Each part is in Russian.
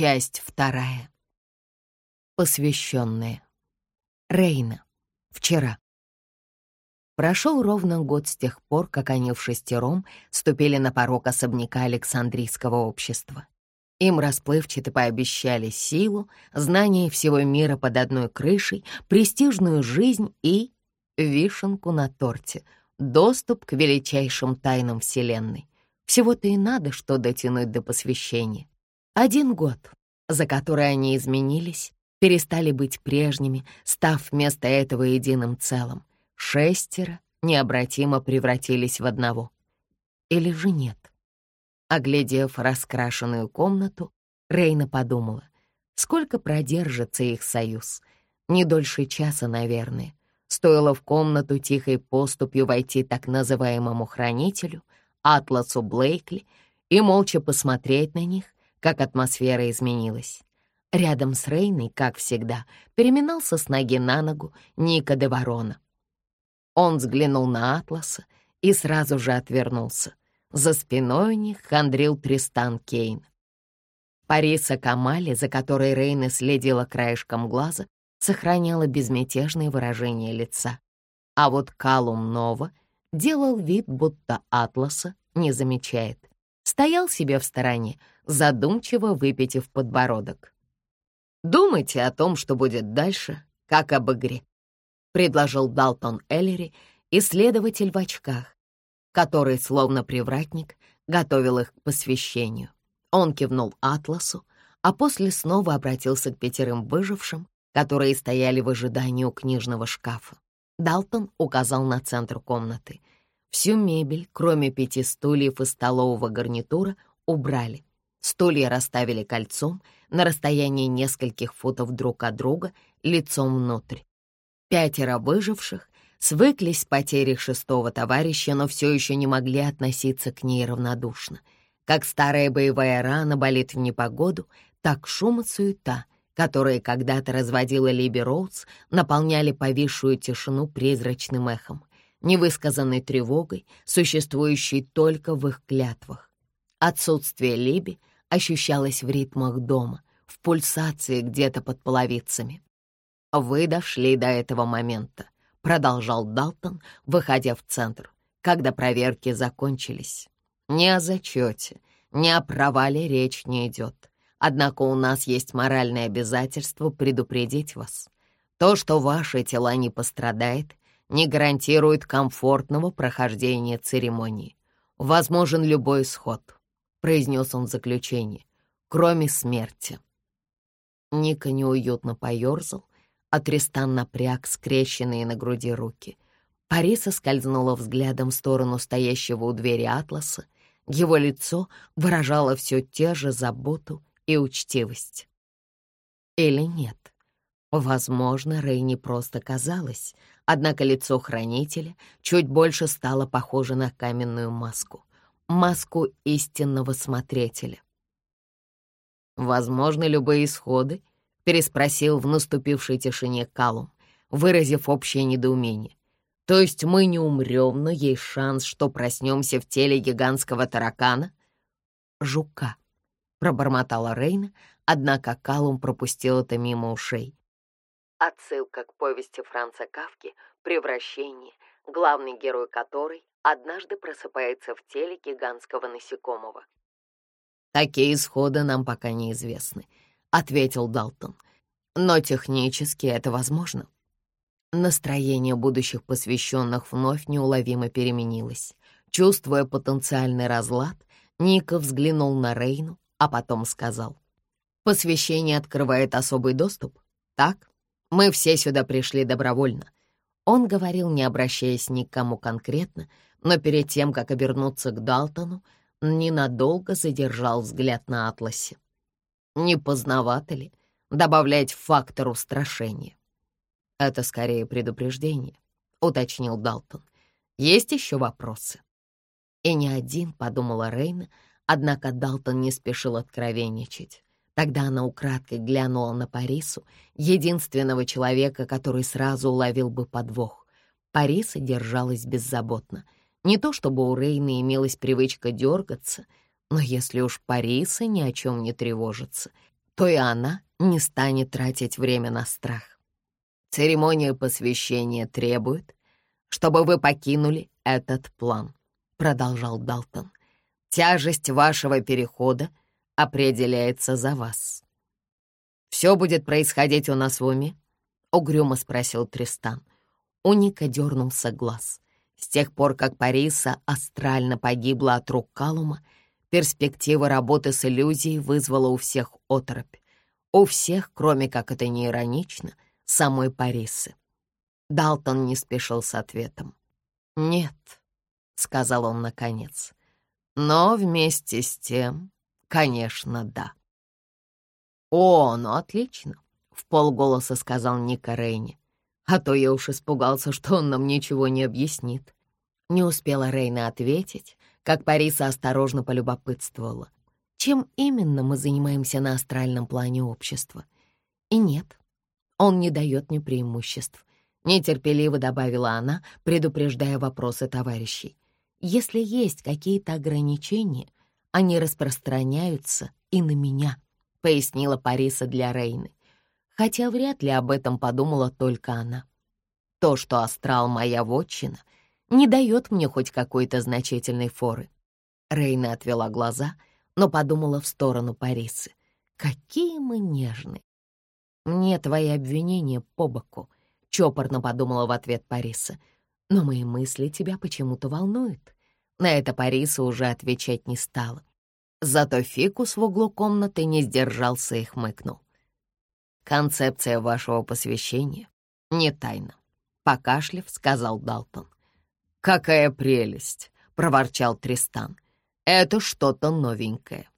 Часть вторая. Посвященная. Рейна. Вчера. Прошел ровно год с тех пор, как они в шестером ступили на порог особняка Александрийского общества. Им расплывчато пообещали силу, знание всего мира под одной крышей, престижную жизнь и вишенку на торте, доступ к величайшим тайнам Вселенной. Всего-то и надо, что дотянуть до посвящения. Один год, за который они изменились, перестали быть прежними, став вместо этого единым целым. Шестеро необратимо превратились в одного. Или же нет? Оглядев раскрашенную комнату, Рейна подумала, сколько продержится их союз. Не дольше часа, наверное. Стоило в комнату тихой поступью войти так называемому хранителю, Атласу Блейкли, и молча посмотреть на них, как атмосфера изменилась. Рядом с Рейной, как всегда, переминался с ноги на ногу Ника де Ворона. Он взглянул на Атласа и сразу же отвернулся. За спиной у них хандрил Тристан Кейн. Париса Камали, за которой Рейна следила краешком глаза, сохраняла безмятежное выражение лица. А вот Калум Нова делал вид, будто Атласа не замечает. Стоял себе в стороне, задумчиво выпитив подбородок. «Думайте о том, что будет дальше, как об игре», — предложил Далтон Эллери, исследователь в очках, который, словно привратник, готовил их к посвящению. Он кивнул Атласу, а после снова обратился к пятерым выжившим, которые стояли в ожидании у книжного шкафа. Далтон указал на центр комнаты. Всю мебель, кроме пяти стульев и столового гарнитура, убрали. Стулья расставили кольцом на расстоянии нескольких футов друг от друга, лицом внутрь. Пятеро выживших свыклись с потерей шестого товарища, но все еще не могли относиться к ней равнодушно. Как старая боевая рана болит в непогоду, так шум и суета, которые когда-то разводила Либи Роуз, наполняли повисшую тишину призрачным эхом, невысказанной тревогой, существующей только в их клятвах. Отсутствие Либи ощущалось в ритмах дома, в пульсации где-то под половицами. Вы дошли до этого момента, — продолжал Далтон, выходя в центр, когда проверки закончились. «Ни о зачете, ни о провале речь не идет. Однако у нас есть моральное обязательство предупредить вас. То, что ваши тела не пострадает, не гарантирует комфортного прохождения церемонии. Возможен любой исход», — произнес он в заключение, — «кроме смерти». Ника неуютно поерзал, а Тристан напряг скрещенные на груди руки. Париса скользнула взглядом в сторону стоящего у двери Атласа. Его лицо выражало все те же заботу и учтивость. Или нет? Возможно, Рэй не просто казалось, однако лицо хранителя чуть больше стало похоже на каменную маску. Маску истинного смотрителя. Возможно, любые исходы переспросил в наступившей тишине Калум, выразив общее недоумение. «То есть мы не умрем, но есть шанс, что проснемся в теле гигантского таракана?» «Жука», — пробормотала Рейна, однако Калум пропустил это мимо ушей. Отсылка к повести Франца Кавки «Превращение», главный герой которой однажды просыпается в теле гигантского насекомого. «Такие исходы нам пока неизвестны», — ответил Далтон. «Но технически это возможно». Настроение будущих посвященных вновь неуловимо переменилось. Чувствуя потенциальный разлад, Ника взглянул на Рейну, а потом сказал. «Посвящение открывает особый доступ, так? Мы все сюда пришли добровольно». Он говорил, не обращаясь ни к кому конкретно, но перед тем, как обернуться к Далтону, ненадолго задержал взгляд на Атласе. Не поздновато ли добавлять фактор устрашения? Это скорее предупреждение, уточнил Далтон. Есть еще вопросы? И не один, подумала Рейна, однако Далтон не спешил откровенничать. Тогда она украдкой глянула на Парису, единственного человека, который сразу уловил бы подвох. Париса держалась беззаботно. Не то чтобы у Рейны имелась привычка дергаться — но если уж Париса ни о чем не тревожится, то и она не станет тратить время на страх. Церемония посвящения требует, чтобы вы покинули этот план, продолжал Далтон. Тяжесть вашего перехода определяется за вас. «Все будет происходить у нас в уме?» — угрюмо спросил Тристан. У Ника дернулся глаз. С тех пор, как Париса астрально погибла от рук Калума, перспектива работы с иллюзией вызвала у всех оторопь. У всех, кроме, как это не иронично, самой Парисы. Далтон не спешил с ответом. «Нет», — сказал он наконец, — «но вместе с тем, конечно, да». «О, ну отлично», — в полголоса сказал Ника Рейни. «А то я уж испугался, что он нам ничего не объяснит». Не успела Рейна ответить, как Париса осторожно полюбопытствовала. Чем именно мы занимаемся на астральном плане общества? И нет, он не дает мне преимуществ. Нетерпеливо добавила она, предупреждая вопросы товарищей. Если есть какие-то ограничения, они распространяются и на меня. — пояснила Париса для Рейны, хотя вряд ли об этом подумала только она. То, что астрал моя вотчина, не дает мне хоть какой-то значительной форы. Рейна отвела глаза, но подумала в сторону Парисы. Какие мы нежные! Мне твои обвинения по боку, — чопорно подумала в ответ Париса. Но мои мысли тебя почему-то волнуют. На это Париса уже отвечать не стала. Зато фикус в углу комнаты не сдержался и хмыкнул. «Концепция вашего посвящения не тайна», — покашлив, сказал Далтон. «Какая прелесть!» — проворчал Тристан. «Это что-то новенькое».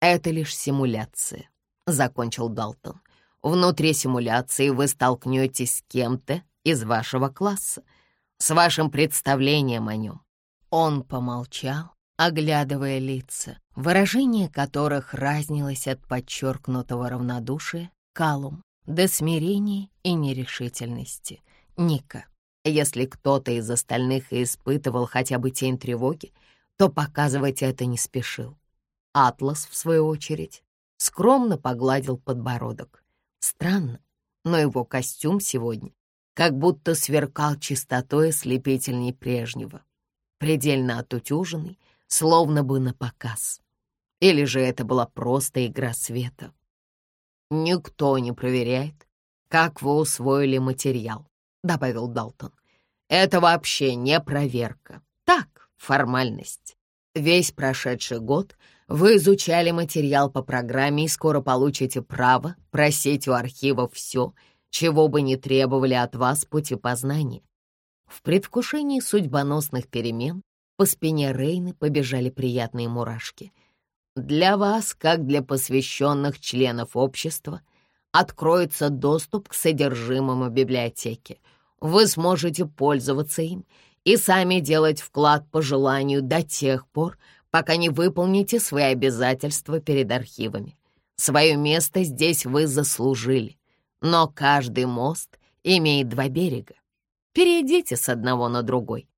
«Это лишь симуляция», — закончил Далтон. «Внутри симуляции вы столкнетесь с кем-то из вашего класса, с вашим представлением о нем». Он помолчал, оглядывая лица, выражение которых разнилось от подчеркнутого равнодушия, калум, до смирения и нерешительности. Ника. Если кто-то из остальных испытывал хотя бы тень тревоги, то показывать это не спешил. Атлас, в свою очередь, скромно погладил подбородок. Странно, но его костюм сегодня как будто сверкал чистотой ослепительней прежнего. Предельно отутюженный, словно бы на показ. Или же это была просто игра света? «Никто не проверяет, как вы усвоили материал», — добавил Далтон. «Это вообще не проверка. Так, формальность. Весь прошедший год вы изучали материал по программе и скоро получите право просить у архива все, чего бы не требовали от вас пути познания. В предвкушении судьбоносных перемен по спине Рейны побежали приятные мурашки. Для вас, как для посвященных членов общества, откроется доступ к содержимому библиотеки. Вы сможете пользоваться им и сами делать вклад по желанию до тех пор, пока не выполните свои обязательства перед архивами. Свое место здесь вы заслужили, но каждый мост имеет два берега. Перейдите с одного на другой.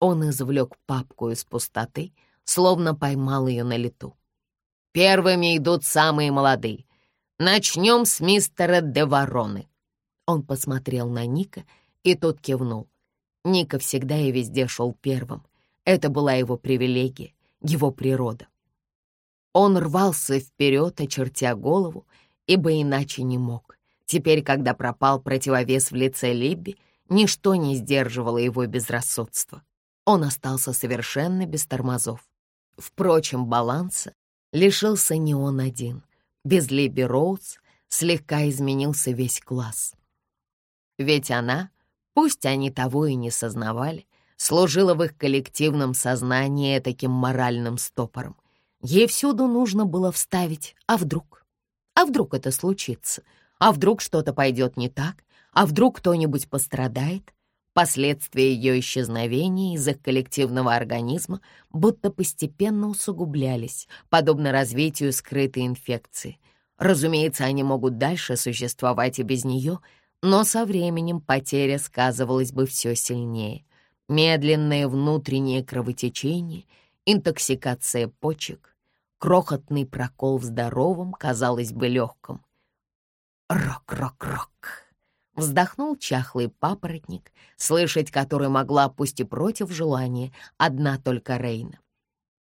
Он извлек папку из пустоты, словно поймал ее на лету. «Первыми идут самые молодые. Начнем с мистера Девароны». Он посмотрел на Ника, и тот кивнул. Ника всегда и везде шел первым. Это была его привилегия, его природа. Он рвался вперед, очертя голову, ибо иначе не мог. Теперь, когда пропал противовес в лице Либби, ничто не сдерживало его безрассудства он остался совершенно без тормозов. Впрочем, баланса лишился не он один. Без Либи Роуз слегка изменился весь класс. Ведь она, пусть они того и не сознавали, служила в их коллективном сознании таким моральным стопором. Ей всюду нужно было вставить «а вдруг?». А вдруг это случится? А вдруг что-то пойдет не так? А вдруг кто-нибудь пострадает? Последствия ее исчезновения из их коллективного организма будто постепенно усугублялись, подобно развитию скрытой инфекции. Разумеется, они могут дальше существовать и без нее, но со временем потеря сказывалась бы все сильнее. Медленное внутреннее кровотечение, интоксикация почек. Крохотный прокол в здоровом, казалось бы, легком. Рок-рок-рок. Вздохнул чахлый папоротник, слышать который могла, пусть и против желания, одна только Рейна.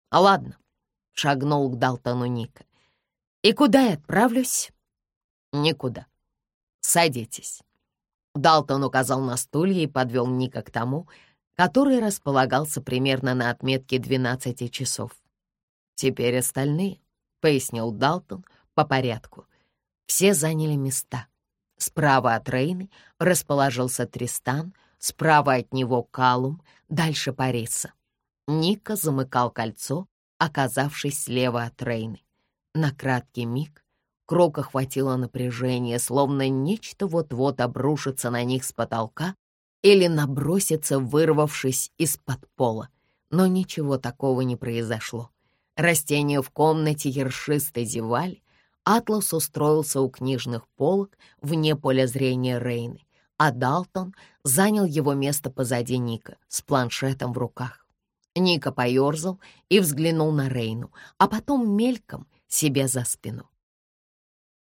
«А ладно», — шагнул к Далтону Ника. «И куда я отправлюсь?» «Никуда. Садитесь». Далтон указал на стулья и подвел Ника к тому, который располагался примерно на отметке 12 часов. «Теперь остальные», — пояснил Далтон по порядку. Все заняли места. Справа от Рейны расположился Тристан, справа от него Калум, дальше Париса. Ника замыкал кольцо, оказавшись слева от Рейны. На краткий миг круг охватило напряжение, словно нечто вот-вот обрушится на них с потолка или набросится, вырвавшись из-под пола. Но ничего такого не произошло. Растения в комнате ершисто зевали, Атлас устроился у книжных полок вне поля зрения Рейны, а Далтон занял его место позади Ника с планшетом в руках. Ника поерзал и взглянул на Рейну, а потом мельком себе за спину.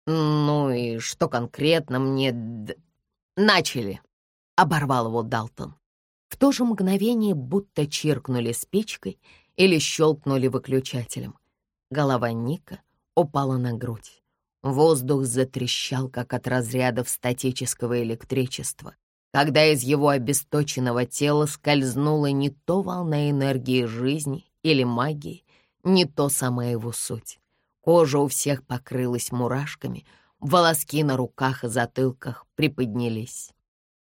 «Ну и что конкретно мне...» «Начали!» — оборвал его Далтон. В то же мгновение будто чиркнули спичкой или щелкнули выключателем. Голова Ника упала на грудь. Воздух затрещал, как от разрядов статического электричества, когда из его обесточенного тела скользнула не то волна энергии жизни или магии, не то сама его суть. Кожа у всех покрылась мурашками, волоски на руках и затылках приподнялись.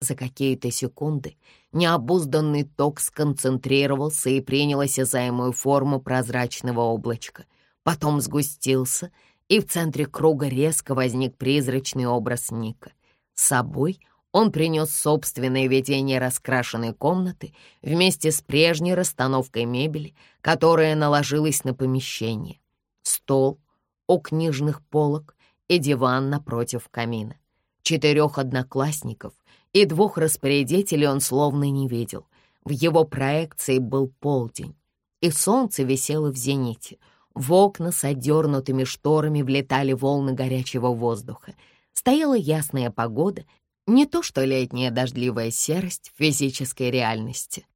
За какие-то секунды необузданный ток сконцентрировался и принял осязаемую форму прозрачного облачка — потом сгустился, и в центре круга резко возник призрачный образ Ника. С собой он принес собственное видение раскрашенной комнаты вместе с прежней расстановкой мебели, которая наложилась на помещение. Стол у книжных полок и диван напротив камина. Четырех одноклассников и двух распорядителей он словно не видел. В его проекции был полдень, и солнце висело в зените — в окна с отдернутыми шторами влетали волны горячего воздуха. Стояла ясная погода, не то что летняя дождливая серость физической реальности.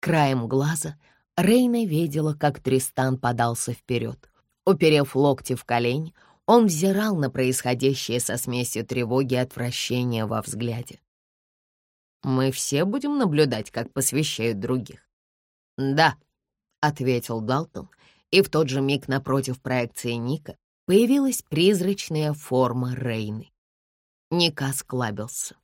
Краем глаза Рейна видела, как Тристан подался вперед. Уперев локти в колени, он взирал на происходящее со смесью тревоги и отвращения во взгляде. «Мы все будем наблюдать, как посвящают других?» «Да», — ответил Далтон, — и в тот же миг напротив проекции Ника появилась призрачная форма Рейны. Ника склабился.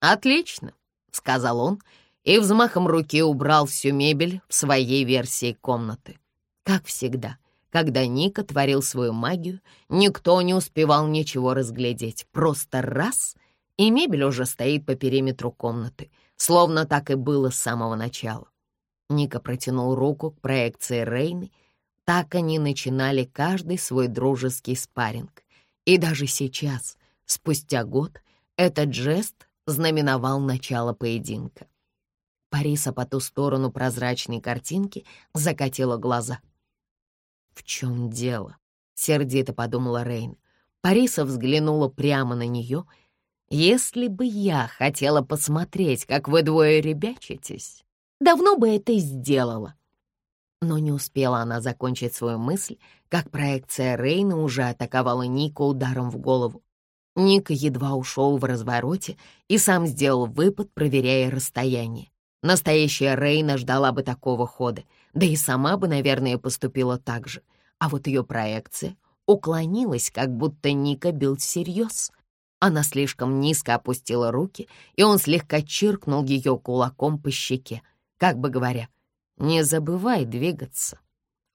«Отлично», — сказал он, и взмахом руки убрал всю мебель в своей версии комнаты. Как всегда, когда Ника творил свою магию, никто не успевал ничего разглядеть. Просто раз — и мебель уже стоит по периметру комнаты, словно так и было с самого начала. Ника протянул руку к проекции Рейны так они начинали каждый свой дружеский спарринг. И даже сейчас, спустя год, этот жест знаменовал начало поединка. Париса по ту сторону прозрачной картинки закатила глаза. «В чем дело?» — сердито подумала Рейн. Париса взглянула прямо на нее. «Если бы я хотела посмотреть, как вы двое ребячитесь, давно бы это сделала. Но не успела она закончить свою мысль, как проекция Рейна уже атаковала Ника ударом в голову. Ник едва ушел в развороте и сам сделал выпад, проверяя расстояние. Настоящая Рейна ждала бы такого хода, да и сама бы, наверное, поступила так же. А вот ее проекция уклонилась, как будто Ника бил всерьез. Она слишком низко опустила руки, и он слегка чиркнул ее кулаком по щеке, как бы говоря — не забывай двигаться.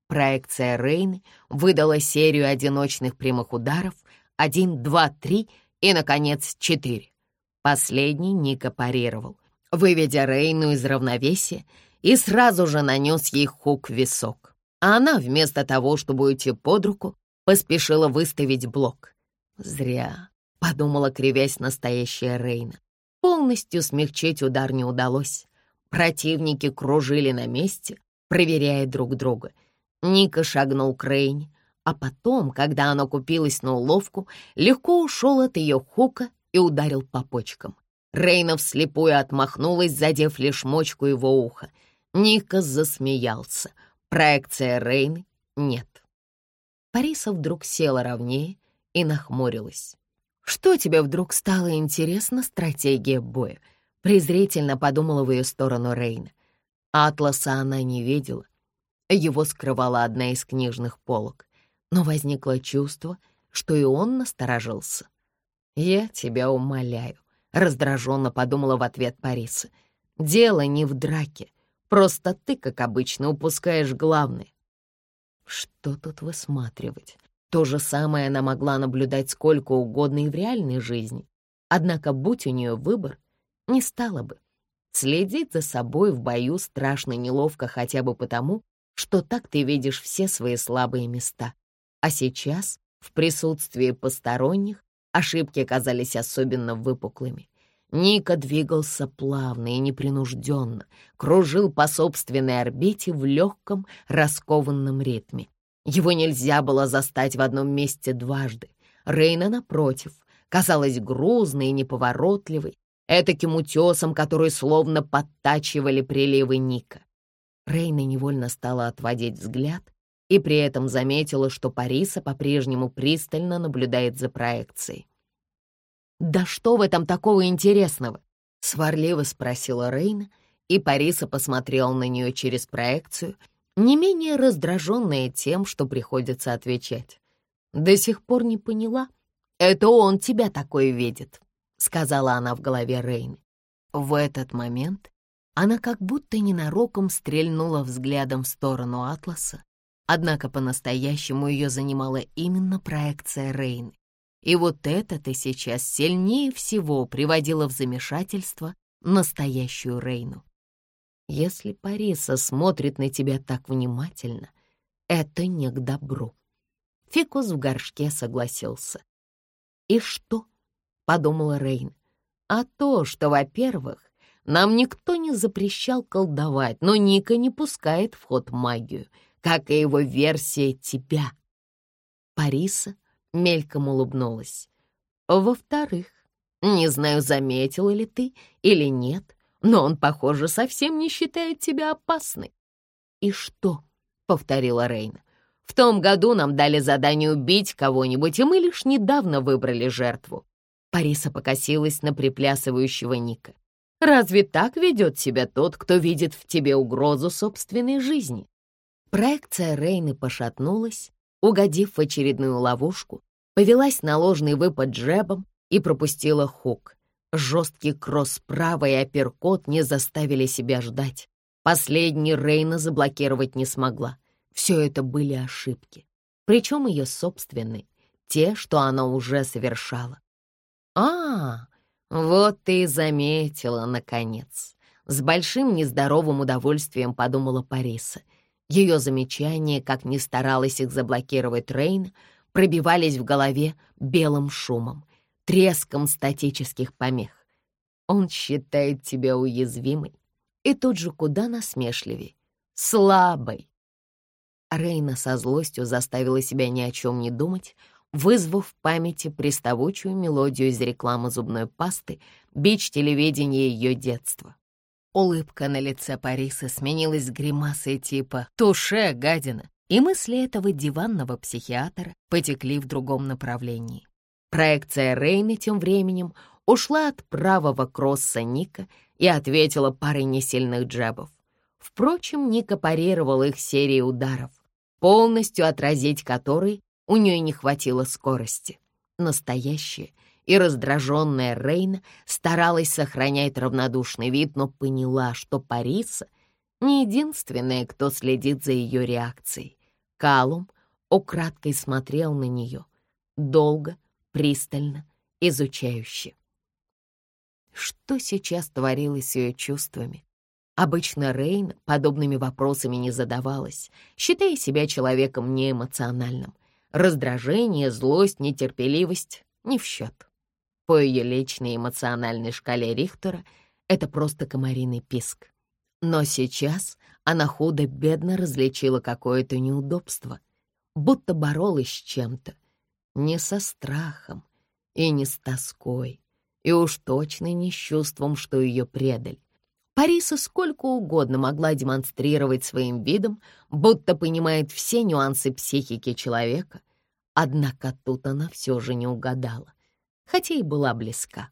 Проекция Рейны выдала серию одиночных прямых ударов. Один, два, три и, наконец, четыре. Последний Ника парировал, выведя Рейну из равновесия и сразу же нанес ей хук в висок. А она, вместо того, чтобы уйти под руку, поспешила выставить блок. «Зря», — подумала, кривясь настоящая Рейна. Полностью смягчить удар не удалось. Противники кружили на месте, проверяя друг друга. Ника шагнул к Рейне, а потом, когда она купилась на уловку, легко ушел от ее хука и ударил по почкам. Рейна вслепую отмахнулась, задев лишь мочку его уха. Ника засмеялся. Проекция Рейны нет. Париса вдруг села ровнее и нахмурилась. «Что тебе вдруг стало интересна стратегия боя?» Презрительно подумала в ее сторону Рейна. Атласа она не видела. Его скрывала одна из книжных полок. Но возникло чувство, что и он насторожился. «Я тебя умоляю», — раздраженно подумала в ответ Париса. «Дело не в драке. Просто ты, как обычно, упускаешь главное. Что тут высматривать? То же самое она могла наблюдать сколько угодно и в реальной жизни. Однако, будь у нее выбор, не стала бы. Следить за собой в бою страшно неловко хотя бы потому, что так ты видишь все свои слабые места. А сейчас, в присутствии посторонних, ошибки казались особенно выпуклыми. Ника двигался плавно и непринужденно, кружил по собственной орбите в легком, раскованном ритме. Его нельзя было застать в одном месте дважды. Рейна, напротив, казалась грузной и неповоротливой, этаким утесом, который словно подтачивали приливы Ника. Рейна невольно стала отводить взгляд и при этом заметила, что Париса по-прежнему пристально наблюдает за проекцией. «Да что в этом такого интересного?» — сварливо спросила Рейна, и Париса посмотрел на нее через проекцию, не менее раздраженная тем, что приходится отвечать. «До сих пор не поняла. Это он тебя такое видит», — сказала она в голове Рейны. В этот момент она как будто ненароком стрельнула взглядом в сторону Атласа, однако по-настоящему ее занимала именно проекция Рейны. И вот это-то сейчас сильнее всего приводило в замешательство настоящую Рейну. Если Париса смотрит на тебя так внимательно, это не к добру. Фикус в горшке согласился. «И что?» — подумала Рейн. «А то, что, во-первых, нам никто не запрещал колдовать, но Ника не пускает в ход магию, как и его версия тебя». Париса мельком улыбнулась. Во-вторых, не знаю, заметила ли ты или нет, но он, похоже, совсем не считает тебя опасной. И что? — повторила Рейна. В том году нам дали задание убить кого-нибудь, и мы лишь недавно выбрали жертву. Париса покосилась на приплясывающего Ника. Разве так ведет себя тот, кто видит в тебе угрозу собственной жизни? Проекция Рейны пошатнулась, угодив в очередную ловушку, повелась на ложный выпад джебом и пропустила хук. Жесткий кросс справа и апперкот не заставили себя ждать. Последний Рейна заблокировать не смогла. Все это были ошибки. Причем ее собственные, те, что она уже совершала. «А, вот ты и заметила, наконец!» С большим нездоровым удовольствием подумала Париса. Ее замечание, как ни старалась их заблокировать Рейн, пробивались в голове белым шумом, треском статических помех. Он считает тебя уязвимой и тут же куда насмешливее, слабой. Рейна со злостью заставила себя ни о чем не думать, вызвав в памяти приставучую мелодию из рекламы зубной пасты, бич телевидения ее детства. Улыбка на лице Париса сменилась гримасой типа «Туше, гадина!» и мысли этого диванного психиатра потекли в другом направлении. Проекция Рейны тем временем ушла от правого кросса Ника и ответила парой несильных джебов. Впрочем, Ника парировал их серией ударов, полностью отразить которые у нее не хватило скорости. Настоящая и раздраженная Рейна старалась сохранять равнодушный вид, но поняла, что Париса не единственная, кто следит за ее реакцией. Калум украдкой смотрел на нее, долго, пристально, изучающе. Что сейчас творилось с ее чувствами? Обычно Рейн подобными вопросами не задавалась, считая себя человеком неэмоциональным. Раздражение, злость, нетерпеливость — не в счет. По ее личной эмоциональной шкале Рихтера это просто комариный писк. Но сейчас она худо-бедно различила какое-то неудобство, будто боролась с чем-то, не со страхом и не с тоской, и уж точно не с чувством, что ее предали. Париса сколько угодно могла демонстрировать своим видом, будто понимает все нюансы психики человека, однако тут она все же не угадала, хотя и была близка.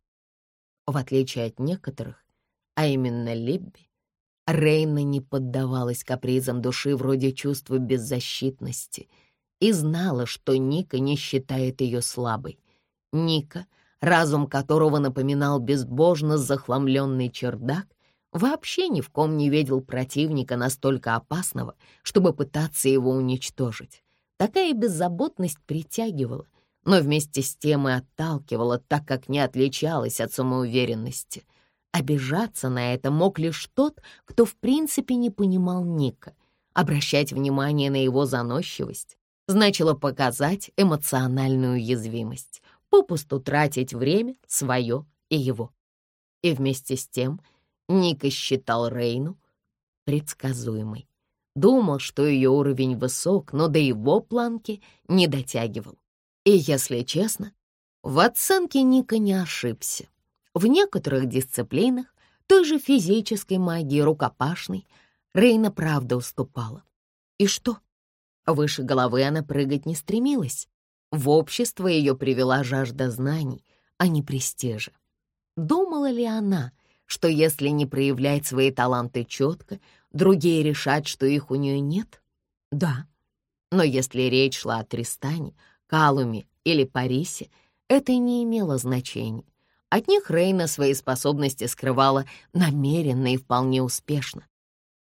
В отличие от некоторых, а именно Либби, Рейна не поддавалась капризам души вроде чувства беззащитности и знала, что Ника не считает ее слабой. Ника, разум которого напоминал безбожно захламленный чердак, вообще ни в ком не видел противника настолько опасного, чтобы пытаться его уничтожить. Такая беззаботность притягивала, но вместе с тем и отталкивала, так как не отличалась от самоуверенности. Обижаться на это мог лишь тот, кто в принципе не понимал Ника. Обращать внимание на его заносчивость значило показать эмоциональную уязвимость, попусту тратить время свое и его. И вместе с тем Ника считал Рейну предсказуемой. Думал, что ее уровень высок, но до его планки не дотягивал. И, если честно, в оценке Ника не ошибся. В некоторых дисциплинах, той же физической магии рукопашной, Рейна правда уступала. И что? Выше головы она прыгать не стремилась. В общество ее привела жажда знаний, а не престижа. Думала ли она, что если не проявлять свои таланты четко, другие решат, что их у нее нет? Да. Но если речь шла о Тристане, Калуме или Парисе, это не имело значения. От них Рейна свои способности скрывала намеренно и вполне успешно.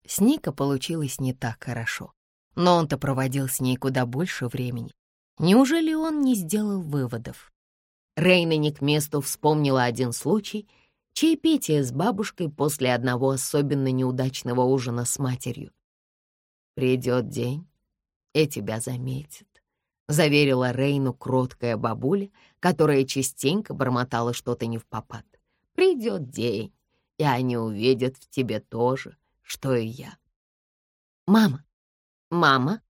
С Ника получилось не так хорошо, но он-то проводил с ней куда больше времени. Неужели он не сделал выводов? Рейна не к месту вспомнила один случай — чаепитие с бабушкой после одного особенно неудачного ужина с матерью. «Придет день, и тебя заметят», — заверила Рейну кроткая бабуля, которая частенько бормотала что-то не в попад. «Придет день, и они увидят в тебе то же, что и я». «Мама! Мама!»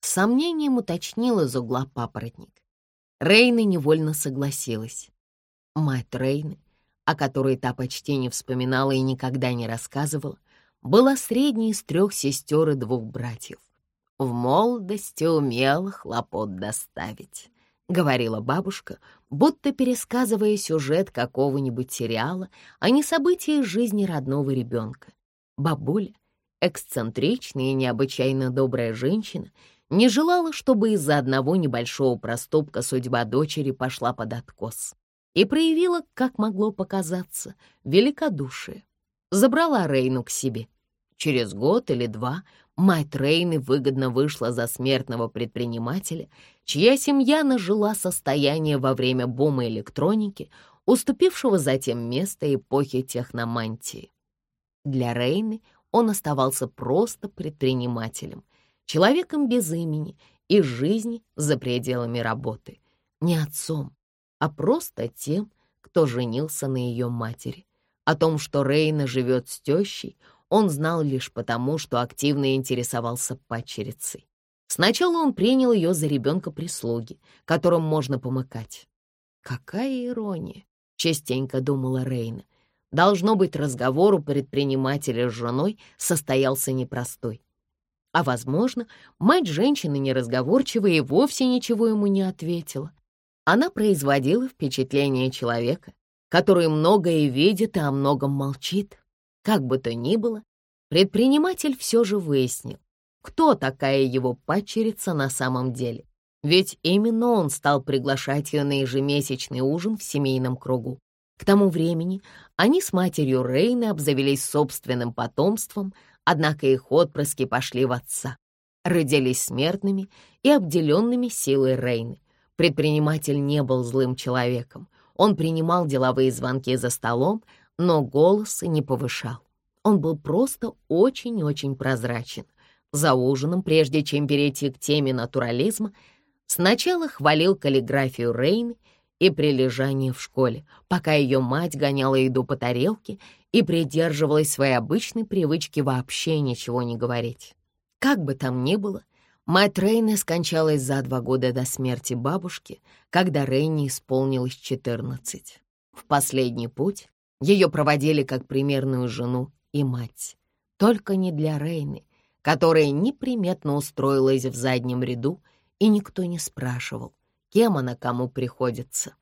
С сомнением уточнил из угла папоротник. Рейна невольно согласилась. Мать Рейны, о которой та почти не вспоминала и никогда не рассказывала, была средней из трех сестер и двух братьев. В молодости умела хлопот доставить, — говорила бабушка, будто пересказывая сюжет какого-нибудь сериала, а не события из жизни родного ребенка. Бабуля, эксцентричная и необычайно добрая женщина, не желала, чтобы из-за одного небольшого проступка судьба дочери пошла под откос и проявила, как могло показаться, великодушие. Забрала Рейну к себе. Через год или два Мать Рейны выгодно вышла за смертного предпринимателя, чья семья нажила состояние во время бума электроники, уступившего затем место эпохи техномантии. Для Рейны он оставался просто предпринимателем, человеком без имени и жизни за пределами работы, не отцом, а просто тем, кто женился на ее матери. О том, что Рейна живет с тещей, он знал лишь потому, что активно интересовался падчерицей. Сначала он принял ее за ребенка прислуги, которым можно помыкать. Какая ирония, частенько думала Рейна. Должно быть, разговор у предпринимателя с женой состоялся непростой. А, возможно, мать женщины неразговорчивая и вовсе ничего ему не ответила. Она производила впечатление человека, который многое видит и о многом молчит. Как бы то ни было, предприниматель все же выяснил, кто такая его падчерица на самом деле. Ведь именно он стал приглашать ее на ежемесячный ужин в семейном кругу. К тому времени они с матерью Рейны обзавелись собственным потомством, однако их отпрыски пошли в отца. Родились смертными и обделенными силой Рейны. Предприниматель не был злым человеком. Он принимал деловые звонки за столом, но голоса не повышал. Он был просто очень-очень прозрачен. За ужином, прежде чем перейти к теме натурализма, сначала хвалил каллиграфию Рейны и прилежание в школе, пока ее мать гоняла еду по тарелке и придерживалась своей обычной привычки вообще ничего не говорить. Как бы там ни было, мать Рейны скончалась за два года до смерти бабушки, когда Рейне исполнилось 14. В последний путь ее проводили как примерную жену и мать. Только не для Рейны, которая неприметно устроилась в заднем ряду, и никто не спрашивал, кем она кому приходится.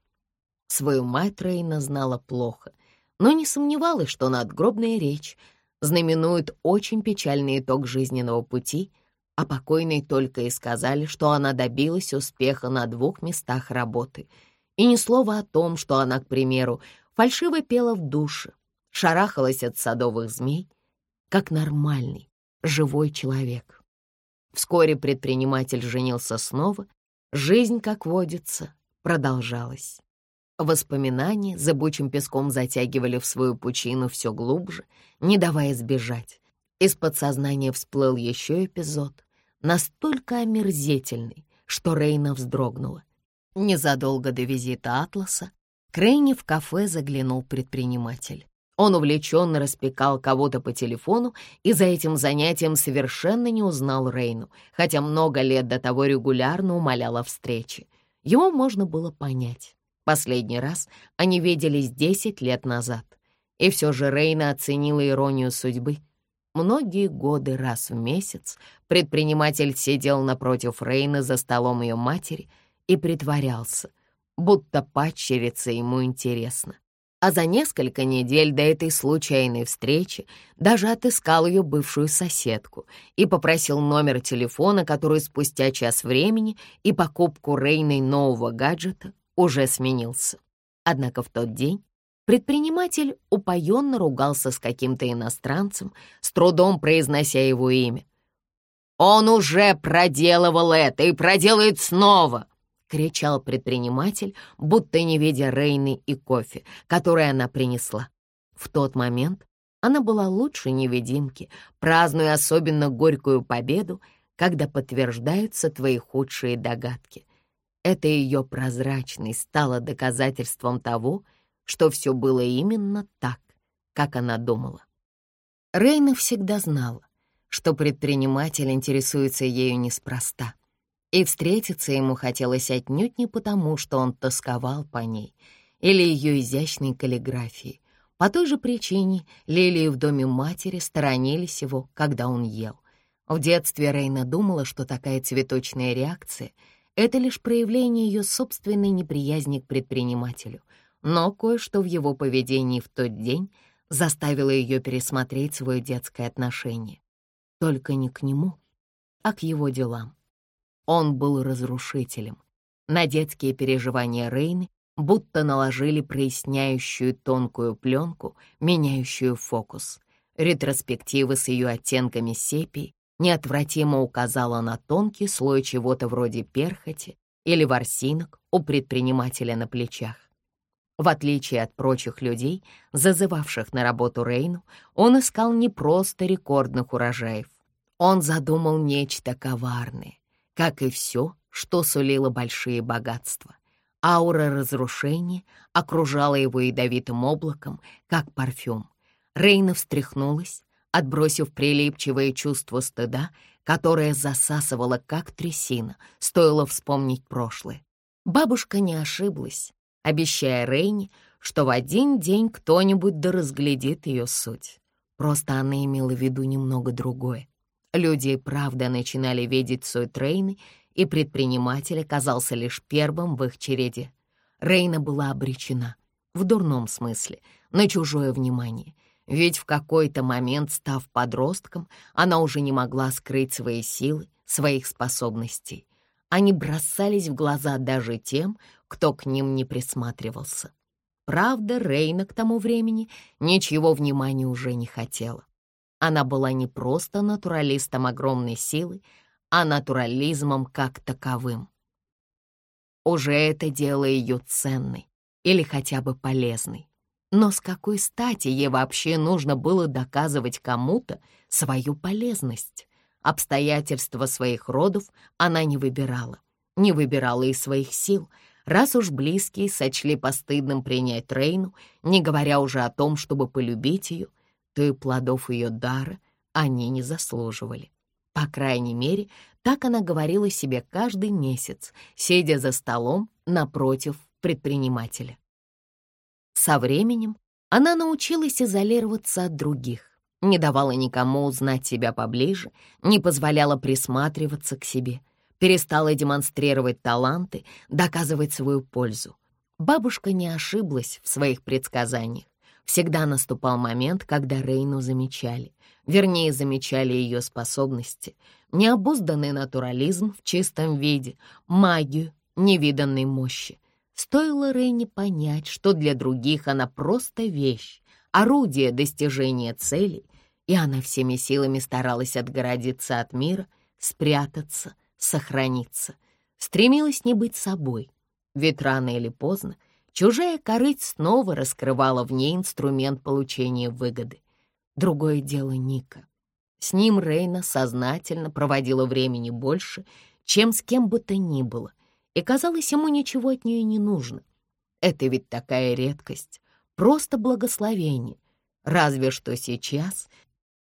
Свою мать Рейна знала плохо, но не сомневалась, что надгробная речь знаменует очень печальный итог жизненного пути, а покойной только и сказали, что она добилась успеха на двух местах работы. И ни слова о том, что она, к примеру, фальшиво пела в душе, шарахалась от садовых змей, как нормальный, живой человек. Вскоре предприниматель женился снова, жизнь, как водится, продолжалась. Воспоминания зыбучим песком затягивали в свою пучину все глубже, не давая сбежать. Из подсознания всплыл еще эпизод, настолько омерзительный, что Рейна вздрогнула. Незадолго до визита Атласа к Рейне в кафе заглянул предприниматель. Он увлеченно распекал кого-то по телефону и за этим занятием совершенно не узнал Рейну, хотя много лет до того регулярно умолял о встрече. Его можно было понять. Последний раз они виделись десять лет назад. И все же Рейна оценила иронию судьбы. Многие годы раз в месяц предприниматель сидел напротив Рейны за столом ее матери и притворялся, будто падчерица ему интересна. А за несколько недель до этой случайной встречи даже отыскал ее бывшую соседку и попросил номер телефона, который спустя час времени и покупку Рейной нового гаджета уже сменился. Однако в тот день предприниматель упоенно ругался с каким-то иностранцем, с трудом произнося его имя. «Он уже проделывал это и проделает снова!» — кричал предприниматель, будто не видя Рейны и кофе, который она принесла. В тот момент она была лучше невидимки, празднуя особенно горькую победу, когда подтверждаются твои худшие догадки. Эта ее прозрачность стала доказательством того, что все было именно так, как она думала. Рейна всегда знала, что предприниматель интересуется ею неспроста, и встретиться ему хотелось отнюдь не потому, что он тосковал по ней или ее изящной каллиграфии. По той же причине лилии в доме матери сторонились его, когда он ел. В детстве Рейна думала, что такая цветочная реакция — это лишь проявление ее собственной неприязни к предпринимателю, но кое-что в его поведении в тот день заставило ее пересмотреть свое детское отношение. Только не к нему, а к его делам. Он был разрушителем. На детские переживания Рейны будто наложили проясняющую тонкую пленку, меняющую фокус. Ретроспективы с ее оттенками сепии неотвратимо указала на тонкий слой чего-то вроде перхоти или ворсинок у предпринимателя на плечах. В отличие от прочих людей, зазывавших на работу Рейну, он искал не просто рекордных урожаев. Он задумал нечто коварное, как и все, что сулило большие богатства. Аура разрушения окружала его ядовитым облаком, как парфюм. Рейна встряхнулась, отбросив прилипчивое чувство стыда, которое засасывало как трясина, стоило вспомнить прошлое. Бабушка не ошиблась, обещая Рейне, что в один день кто-нибудь да разглядит ее суть. Просто она имела в виду немного другое. Люди правда начинали видеть суть Рейны, и предприниматель оказался лишь первым в их череде. Рейна была обречена, в дурном смысле, на чужое внимание — ведь в какой-то момент, став подростком, она уже не могла скрыть свои силы, своих способностей. Они бросались в глаза даже тем, кто к ним не присматривался. Правда, Рейна к тому времени ничего внимания уже не хотела. Она была не просто натуралистом огромной силы, а натурализмом как таковым. Уже это делало ее ценной или хотя бы полезной. Но с какой стати ей вообще нужно было доказывать кому-то свою полезность? Обстоятельства своих родов она не выбирала, не выбирала и своих сил. раз уж близкие сочли постыдным принять Рейну, не говоря уже о том, чтобы полюбить ее, то и плодов ее дара они не заслуживали. По крайней мере, так она говорила себе каждый месяц, сидя за столом напротив предпринимателя. Со временем она научилась изолироваться от других, не давала никому узнать себя поближе, не позволяла присматриваться к себе, перестала демонстрировать таланты, доказывать свою пользу. Бабушка не ошиблась в своих предсказаниях. Всегда наступал момент, когда Рейну замечали. Вернее, замечали ее способности. Необузданный натурализм в чистом виде, магию невиданной мощи. Стоило Рейне понять, что для других она просто вещь, орудие достижения целей, и она всеми силами старалась отгородиться от мира, спрятаться, сохраниться, стремилась не быть собой. Ведь рано или поздно чужая корыть снова раскрывала в ней инструмент получения выгоды. Другое дело Ника. С ним Рейна сознательно проводила времени больше, чем с кем бы то ни было, и, казалось, ему ничего от нее не нужно. Это ведь такая редкость, просто благословение. Разве что сейчас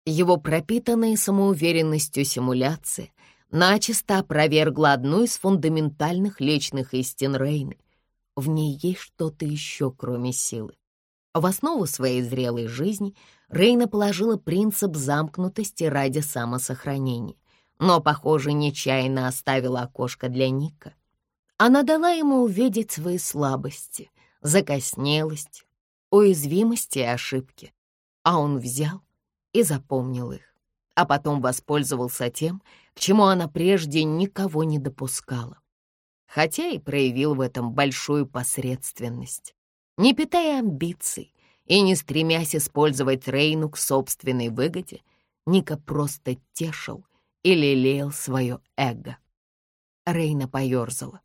его пропитанная самоуверенностью симуляция начисто опровергла одну из фундаментальных личных истин Рейны. В ней есть что-то еще, кроме силы. В основу своей зрелой жизни Рейна положила принцип замкнутости ради самосохранения, но, похоже, нечаянно оставила окошко для Ника. Она дала ему увидеть свои слабости, закоснелость, уязвимости и ошибки, а он взял и запомнил их, а потом воспользовался тем, к чему она прежде никого не допускала, хотя и проявил в этом большую посредственность. Не питая амбиций и не стремясь использовать Рейну к собственной выгоде, Ника просто тешил и лелеял свое эго. Рейна поерзала.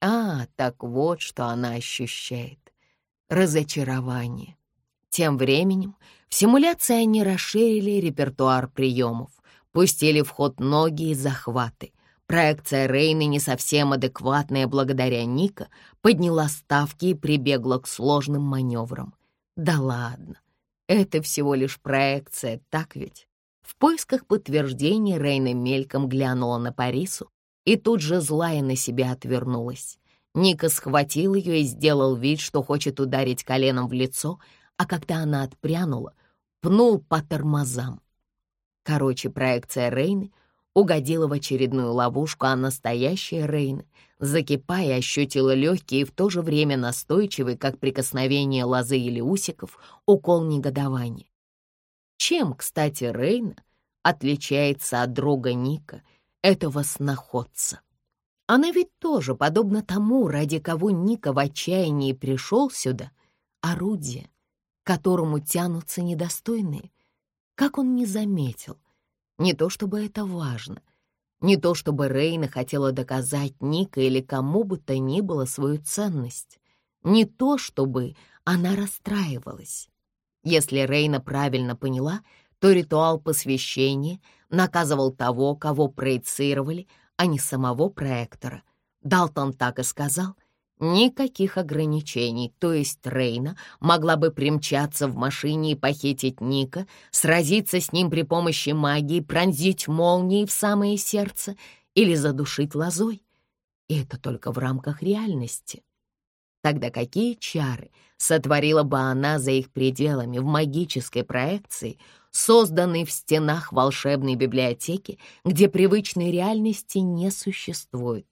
А, так вот, что она ощущает разочарование. Тем временем в симуляции они расширили репертуар приемов, пустили в ход ноги и захваты. Проекция Рейны, не совсем адекватная благодаря Ника, подняла ставки и прибегла к сложным маневрам. Да ладно, это всего лишь проекция, так ведь? В поисках подтверждения Рейна мельком глянула на Парису и тут же злая на себя отвернулась. Ника схватил ее и сделал вид, что хочет ударить коленом в лицо, а когда она отпрянула, пнул по тормозам. Короче, проекция Рейны угодила в очередную ловушку, а настоящая Рейна, закипая, ощутила легкий и в то же время настойчивый, как прикосновение лозы или усиков, укол негодования. Чем, кстати, Рейна отличается от друга Ника, этого сноходца? Она ведь тоже, подобно тому, ради кого Ника в отчаянии пришел сюда, орудие, которому тянутся недостойные. Как он не заметил? Не то чтобы это важно, не то чтобы Рейна хотела доказать Ника или кому бы то ни было свою ценность, не то чтобы она расстраивалась. Если Рейна правильно поняла, то ритуал посвящения наказывал того, кого проецировали, а не самого проектора. Далтон так и сказал. Никаких ограничений, то есть Рейна могла бы примчаться в машине и похитить Ника, сразиться с ним при помощи магии, пронзить молнией в самое сердце или задушить лозой. И это только в рамках реальности. Тогда какие чары сотворила бы она за их пределами в магической проекции, созданной в стенах волшебной библиотеки, где привычной реальности не существует?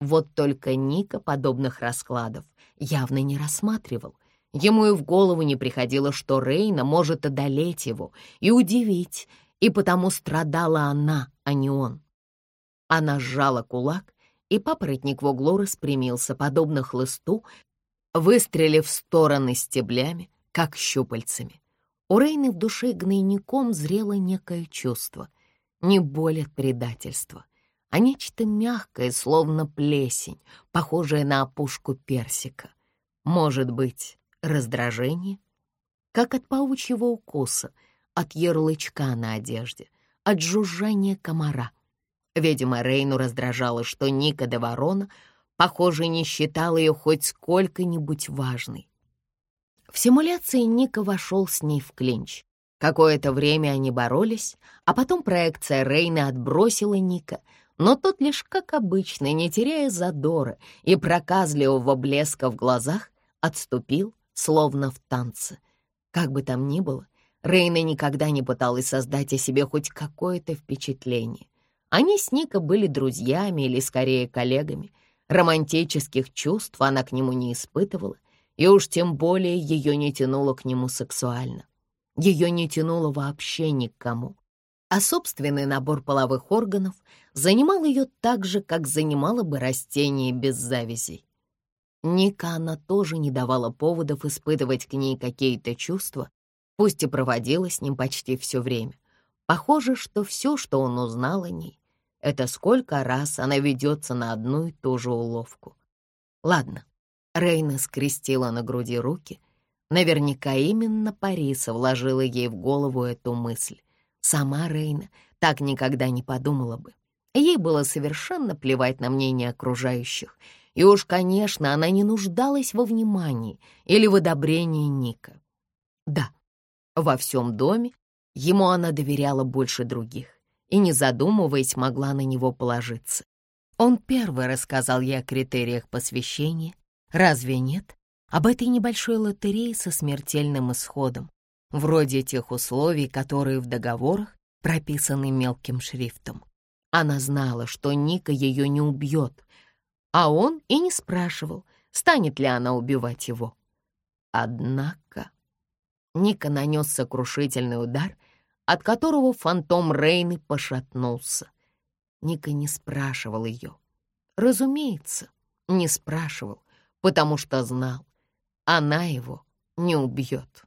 Вот только Ника подобных раскладов явно не рассматривал. Ему и в голову не приходило, что Рейна может одолеть его и удивить, и потому страдала она, а не он. Она сжала кулак и папоротник в углу распрямился, подобно хлысту, выстрелив в стороны стеблями, как щупальцами. У Рейны в душе гнойником зрело некое чувство, не боль от предательства, а нечто мягкое, словно плесень, похожее на опушку персика. Может быть, раздражение? Как от паучьего укуса, от ярлычка на одежде, от жужжания комара — Видимо, Рейну раздражало, что Ника де Ворона похоже, не считал ее хоть сколько-нибудь важной. В симуляции Ника вошел с ней в клинч. Какое-то время они боролись, а потом проекция Рейна отбросила Ника, но тот лишь, как обычно, не теряя задора и проказливого блеска в глазах, отступил, словно в танце. Как бы там ни было, Рейна никогда не пыталась создать о себе хоть какое-то впечатление. Они с Ника были друзьями или, скорее, коллегами. Романтических чувств она к нему не испытывала, и уж тем более ее не тянуло к нему сексуально. Ее не тянуло вообще ни к кому. А собственный набор половых органов занимал ее так же, как занимало бы растение без завязей. Ника она тоже не давала поводов испытывать к ней какие-то чувства, пусть и проводила с ним почти все время. Похоже, что все, что он узнал о ней, это сколько раз она ведется на одну и ту же уловку. Ладно, Рейна скрестила на груди руки — Наверняка именно Париса вложила ей в голову эту мысль. Сама Рейна так никогда не подумала бы. Ей было совершенно плевать на мнение окружающих. И уж, конечно, она не нуждалась во внимании или в одобрении Ника. Да, во всем доме ему она доверяла больше других и, не задумываясь, могла на него положиться. Он первый рассказал ей о критериях посвящения. Разве нет? об этой небольшой лотерее со смертельным исходом, вроде тех условий, которые в договорах прописаны мелким шрифтом. Она знала, что Ника ее не убьет, а он и не спрашивал, станет ли она убивать его. Однако Ника нанес сокрушительный удар, от которого фантом Рейны пошатнулся. Ника не спрашивал ее. Разумеется, не спрашивал, потому что знал, она его не убьет.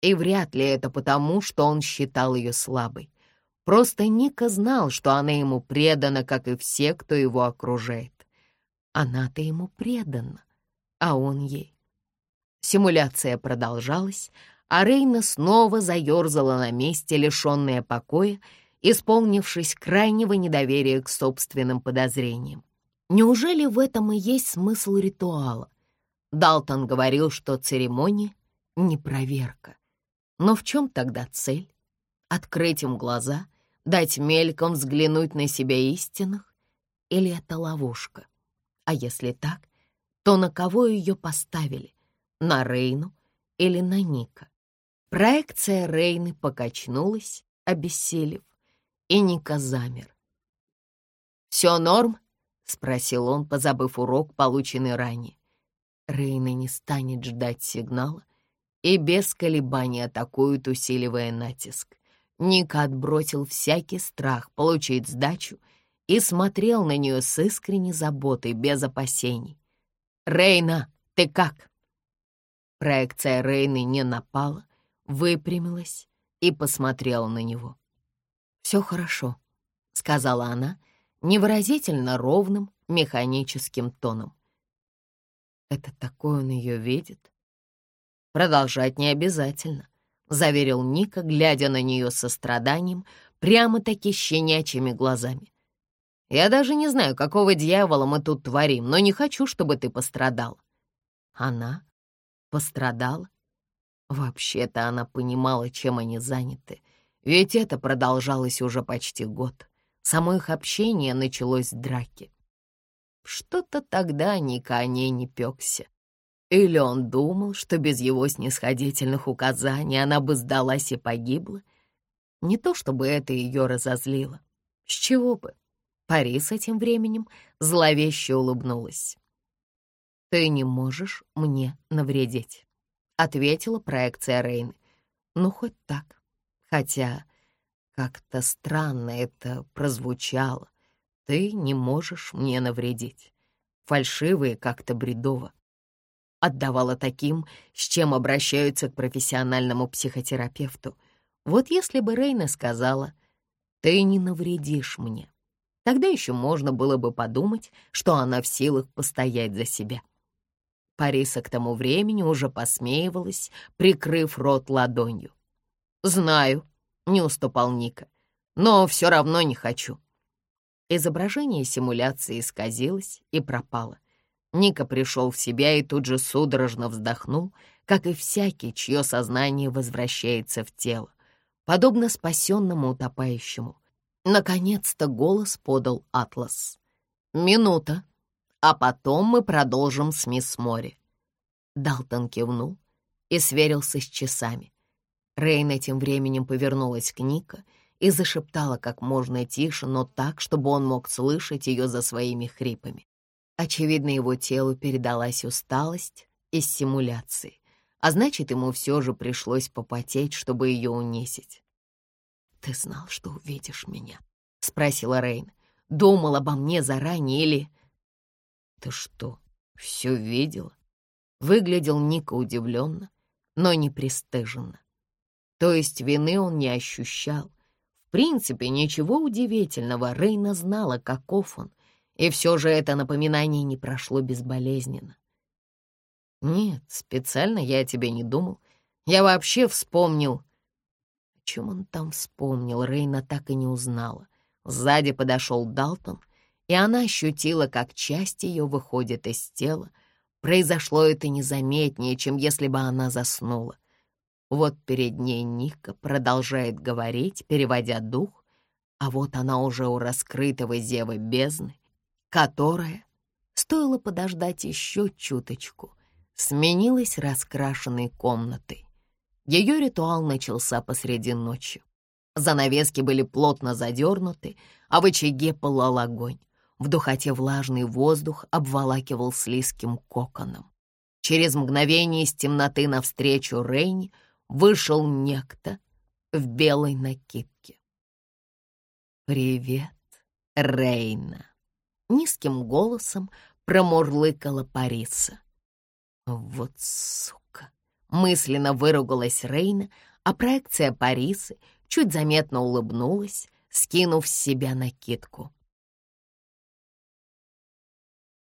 И вряд ли это потому, что он считал ее слабой. Просто Ника знал, что она ему предана, как и все, кто его окружает. Она-то ему предана, а он ей. Симуляция продолжалась, а Рейна снова заерзала на месте, лишенная покоя, исполнившись крайнего недоверия к собственным подозрениям. Неужели в этом и есть смысл ритуала? Далтон говорил, что церемония — не проверка. Но в чем тогда цель? Открыть им глаза, дать мельком взглянуть на себя истинных? Или это ловушка? А если так, то на кого ее поставили? На Рейну или на Ника? Проекция Рейны покачнулась, обессилев, и Ника замер. «Все норм?» — спросил он, позабыв урок, полученный ранее. Рейна не станет ждать сигнала и без колебаний атакует, усиливая натиск. Ника отбросил всякий страх получить сдачу и смотрел на нее с искренней заботой, без опасений. «Рейна, ты как?» Проекция Рейны не напала, выпрямилась и посмотрела на него. «Все хорошо», — сказала она невыразительно ровным механическим тоном. Это такой он ее видит? Продолжать не обязательно, заверил Ника, глядя на нее со страданием, прямо-таки щенячьими глазами. Я даже не знаю, какого дьявола мы тут творим, но не хочу, чтобы ты пострадал. Она пострадала? Вообще-то она понимала, чем они заняты, ведь это продолжалось уже почти год. Само их общение началось с драки. Что-то тогда Ника о ней не пёкся. Или он думал, что без его снисходительных указаний она бы сдалась и погибла? Не то чтобы это ее разозлило. С чего бы? Парис этим временем зловеще улыбнулась. «Ты не можешь мне навредить», — ответила проекция Рейны. «Ну, хоть так. Хотя как-то странно это прозвучало. Ты не можешь мне навредить. Фальшивые как-то бредово. Отдавала таким, с чем обращаются к профессиональному психотерапевту. Вот если бы Рейна сказала, «Ты не навредишь мне», тогда еще можно было бы подумать, что она в силах постоять за себя. Париса к тому времени уже посмеивалась, прикрыв рот ладонью. «Знаю», — не уступал Ника, — «но все равно не хочу. изображение симуляции исказилось и пропало. Ника пришел в себя и тут же судорожно вздохнул, как и всякий, чье сознание возвращается в тело, подобно спасенному утопающему. Наконец-то голос подал Атлас. «Минута, а потом мы продолжим с мисс Мори». Далтон кивнул и сверился с часами. Рейн этим временем повернулась к Ника и зашептала как можно тише, но так, чтобы он мог слышать ее за своими хрипами. Очевидно, его телу передалась усталость из симуляции, а значит, ему все же пришлось попотеть, чтобы ее унизить. «Ты знал, что увидишь меня?» — спросила Рейн. «Думал обо мне заранее или...» «Ты что, все видела?» Выглядел Ника удивленно, но не пристыженно. То есть вины он не ощущал. В принципе, ничего удивительного, Рейна знала, каков он, и все же это напоминание не прошло безболезненно. «Нет, специально я о тебе не думал. Я вообще вспомнил...» О чем он там вспомнил, Рейна так и не узнала. Сзади подошел Далтон, и она ощутила, как часть ее выходит из тела. Произошло это незаметнее, чем если бы она заснула. Вот перед ней Ника продолжает говорить, переводя дух, а вот она уже у раскрытого зева бездны, которая, стоило подождать еще чуточку, сменилась раскрашенной комнатой. Ее ритуал начался посреди ночи. Занавески были плотно задернуты, а в очаге пылал огонь. В духоте влажный воздух обволакивал слизким коконом. Через мгновение из темноты навстречу Рейни вышел некто в белой накидке. «Привет, Рейна!» — низким голосом промурлыкала Париса. «Вот сука!» — мысленно выругалась Рейна, а проекция Парисы чуть заметно улыбнулась, скинув с себя накидку.